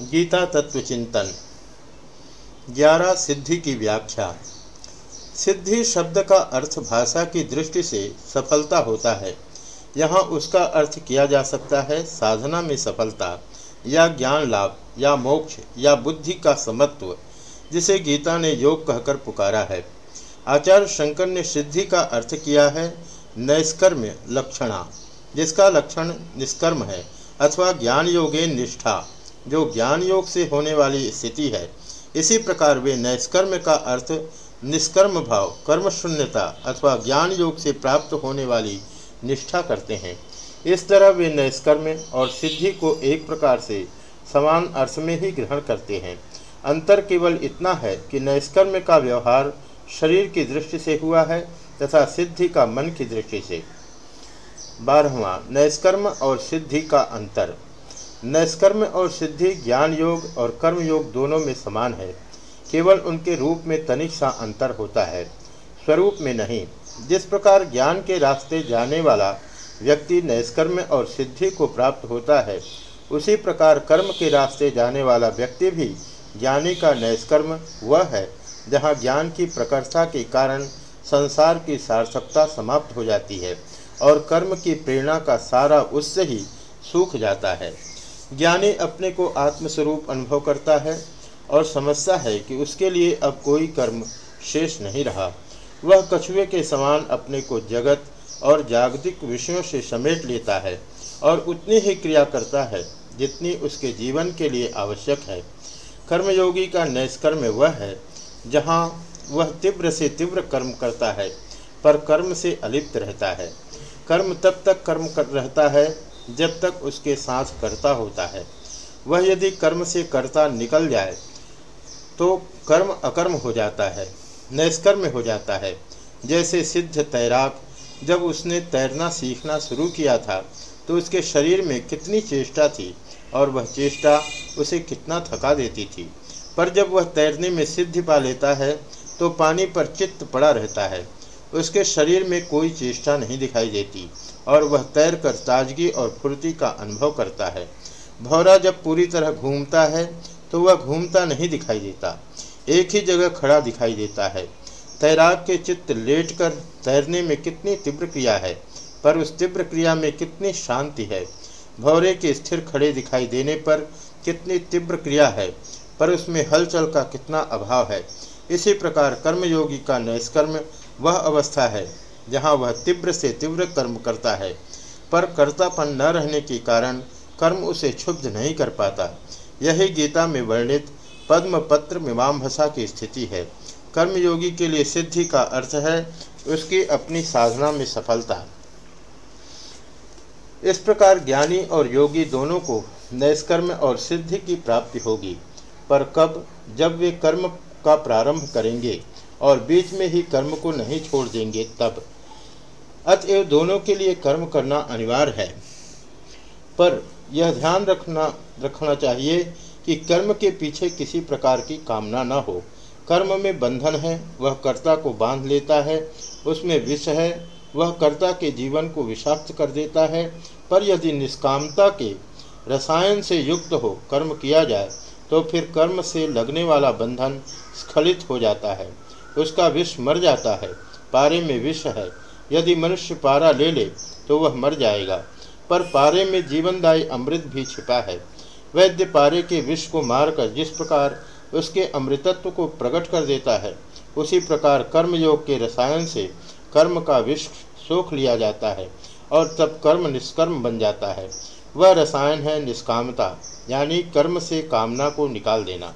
गीता तत्व चिंतन ग्यारह सिद्धि की व्याख्या। सिद्धि शब्द का अर्थ भाषा की दृष्टि से सफलता होता है। यहाँ उसका अर्थ किया जा सकता है साधना में सफलता, या ज्ञान लाभ, या मोक्ष, या बुद्धि का समत्व, जिसे गीता ने योग कहकर पुकारा है। आचार्य शंकर ने सिद्धि का अर्थ किया है नैष्कर्म लक्षणा, जिसका लक्षण निष्कर्म है अथवा ज्ञान योगे निष्ठा। जो ज्ञान योग से होने वाली स्थिति है। इसी प्रकार वे नैष्कर्म का अर्थ निष्कर्म भाव कर्म शून्यता अथवा ज्ञान योग से प्राप्त होने वाली निष्ठा करते हैं। इस तरह वे नैष्कर्म और सिद्धि को एक प्रकार से समान अर्थ में ही ग्रहण करते हैं। अंतर केवल इतना है कि नैष्कर्म का व्यवहार शरीर की दृष्टि से हुआ है तथा सिद्धि का मन की दृष्टि से। बारहवा, नैष्कर्म और सिद्धि का अंतर। नैष्कर्म और सिद्धि ज्ञान योग और कर्म योग दोनों में समान है। केवल उनके रूप में तनिक सा अंतर होता है। स्वरूप में नहीं। जिस प्रकार ज्ञान के रास्ते जाने वाला व्यक्ति नैष्कर्म और सिद्धि को प्राप्त होता है, उसी प्रकार कर्म के रास्ते जाने वाला व्यक्ति भी ज्ञानी का नैष्कर्म वह है, जहाँ ज्ञान की प्रकर्षता के कारण संसार की सार्थकता समाप्त हो जाती है और कर्म की प्रेरणा का सारा उससे ही सूख जाता है। ज्ञानी अपने को आत्मस्वरूप अनुभव करता है और समझता है कि उसके लिए अब कोई कर्म शेष नहीं रहा। वह कछुए के समान अपने को जगत और जागतिक विषयों से समेट लेता है और उतनी ही क्रिया करता है जितनी उसके जीवन के लिए आवश्यक है। कर्मयोगी का नैष्कर्म वह है जहाँ वह तीव्र से तीव्र कर्म करता है, पर कर्म से अलिप्त रहता है। कर्म तब तक कर्म कर रहता है जब तक उसके साथ करता होता है। वह यदि कर्म से करता निकल जाए तो कर्म अकर्म हो जाता है, नैष्कर्म हो जाता है। जैसे सिद्ध तैराक, जब उसने तैरना सीखना शुरू किया था तो उसके शरीर में कितनी चेष्टा थी और वह चेष्टा उसे कितना थका देती थी। पर जब वह तैरने में सिद्धि पा लेता है तो पानी पर चित्त पड़ा रहता है। उसके शरीर में कोई चेष्टा नहीं दिखाई देती। और वह तैर कर ताजगी और फुर्ती का अनुभव करता है। भौरा जब पूरी तरह घूमता है तो वह घूमता नहीं दिखाई देता। एक ही जगह खड़ा दिखाई देता है। तैराक के चित्त लेट कर तैरने में कितनी तीव्र क्रिया है, पर उस तीव्र क्रिया में कितनी शांति है। भौरे के स्थिर खड़े दिखाई देने पर कितनी तीव्र क्रिया है, पर उसमें हलचल का कितना अभाव है। इसी प्रकार कर्मयोगी का नैष्कर्म वह अवस्था है जहाँ वह तीव्र से तीव्र कर्म करता है, पर कर्तापन न रहने के कारण कर्म उसे क्षुब्ध नहीं कर पाता। यही गीता में वर्णित पद्म पत्र मीमांसा की स्थिति है। कर्मयोगी के लिए सिद्धि का अर्थ है उसकी अपनी साधना में सफलता। इस प्रकार ज्ञानी और योगी दोनों को नैष्कर्म और सिद्धि की प्राप्ति होगी। पर कब? जब वे कर्म का प्रारंभ करेंगे और बीच में ही कर्म को नहीं छोड़ देंगे, तब। अतएव दोनों के लिए कर्म करना अनिवार्य है। पर यह ध्यान रखना रखना चाहिए कि कर्म के पीछे किसी प्रकार की कामना न हो। कर्म में बंधन है, वह कर्ता को बाँध लेता है, उसमें विष है, वह कर्ता के जीवन को विषाक्त कर देता है। पर यदि निष्कामता के रसायन से युक्त हो कर्म किया जाए तो फिर कर्म से लगने वाला बंधन स्खलित हो जाता है। उसका विष मर जाता है, पारे में विष है यदि मनुष्य पारा ले ले तो वह मर जाएगा। पर पारे में जीवनदायी अमृत भी छिपा है। वैद्य पारे के विष को मारकर जिस प्रकार उसके अमृतत्व को प्रकट कर देता है, उसी प्रकार कर्मयोग के रसायन से कर्म का विष सोख लिया जाता है और तब कर्म निष्कर्म बन जाता है। वह रसायन है निष्कामता, यानी कर्म से कामना को निकाल देना।